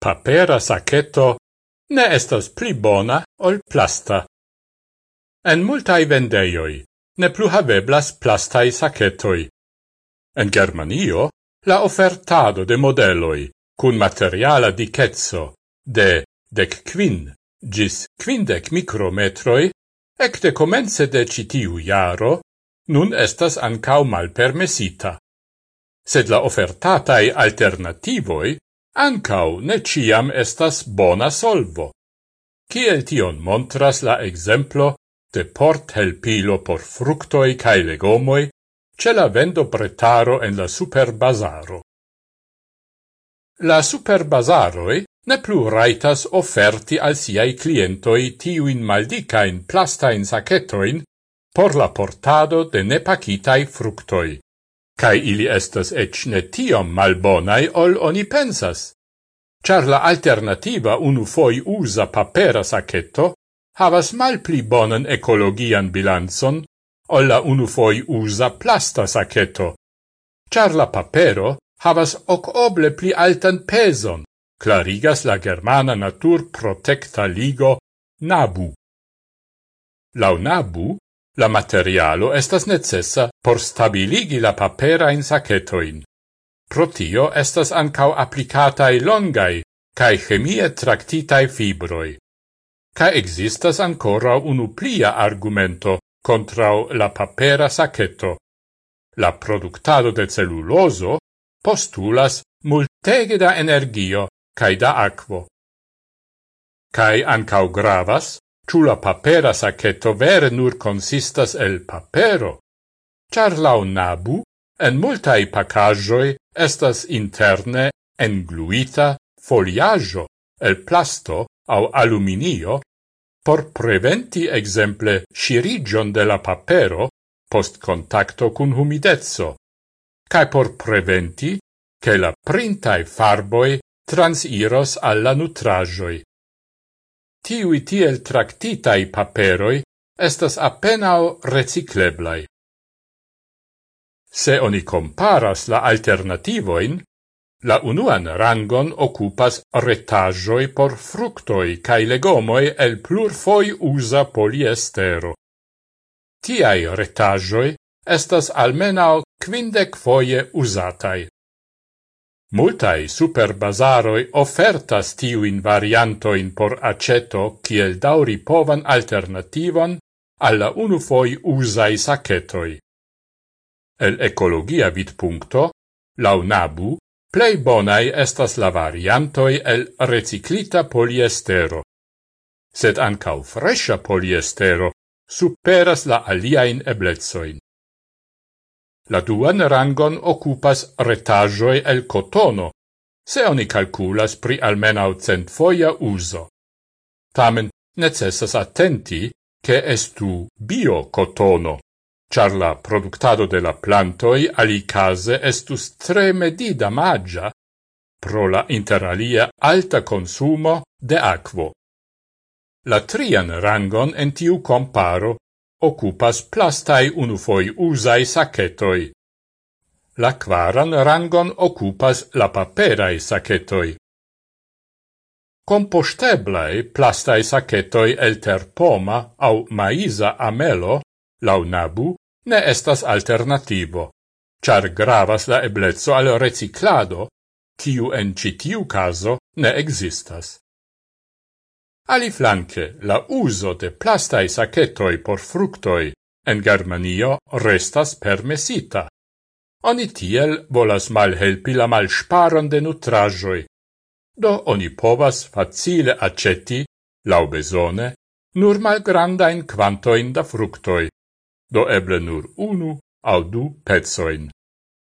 papera sacchetto ne estas pli bona ol plasta. En multai vendeioi ne plu haveblas plastai sacchettoi. En Germanio, la offertado de modeloi cun materiala dicezzo de dec quin gis quindec micrometroi, ecte comence de citiu iaro, nun estas ancau malpermesita. Sed la offertatai alternativoi ancau ne ciam estas bona solvo. Ciel tion montras la exemplo de port helpilo por fructoi cae legomoi ce la vendo pretaro en la superbazaro. La superbazaroi ne plu raitas offerti al siai clientoi tiuin maldicain plastain sacetoin por la portado de nepacitai fructoi cae ili estas ec ne tiom malbonai ol oni pensas. Char la alternativa unu foi usa papera sacchetto havas malpli bonan ecologian bilanzon ol la unu foi usa plasta sacchetto. Char la papero havas hoc oble pli altan peson, clarigas la germana natur protecta ligo NABU. Lau NABU, La materialo estas necessa por stabiligi la paperain sacetoin. Pro tio estas ancau applicatai longai cae chemie tractitai fibroi. Ca existas ancora unu plia argumento contra la papera saceto. La productado de celluloso postulas multege da energio cae da aquo. Cae ancau gravas Ciù la papera sacchetto vere nur consistas el papero? Char lau nabu, en multai pacagioi estas interne engluita foliaggio el plasto au aluminio por preventi exemple shirigion de la papero post contacto cun humidezzo, cae por preventi che la printai farboi transiros alla nutrajoi tiui tiel tractitai paperoi estas appenao recicleblai. Se oni comparas la alternativoin, la unuan rangon occupas retajoi por fructoi cae legomoi el plurfoi usa poliestero. Tiai retajoi estas almenao quindec foie usatai. Multai superbazaroi offertas tiuin variantoin por aceto kiel dauri povan alternativon alla unufoi usai sacchetoi. El ecologia vidpuncto, launabu, plei bonai estas la variantoi el reciclita poliestero. Sed ancau fresha poliestero superas la aliaen eblezoin. La duan rangon occupas retajoi el cotono, se oni calculas pri almenau cent foia uso. Tamen necessas attenti che estu bio cotono, char la productado de la plantoi alicase estus tre medida magia pro la interalia alta consumo de aquo. La trian rangon en tiu comparo occupas plastai unufoi usai sacchetoi. La quaran rangon occupas la paperai sacchetoi. Composteblai plastai sacchetoi el terpoma au maisa amelo, launabu, ne estas alternativo, char gravas la eblezzo al reciclado, kiu en citiu caso ne existas. Aliflanque, la uso de plastai sacetoi por fructoi en Germanio restas permesita. Oni tiel volas malhelpi la malsparon de nutrajoi, do oni povas facile accetti, lau besone, nur malgrandain quantoin da fructoi, do eble nur unu au du pezzoin.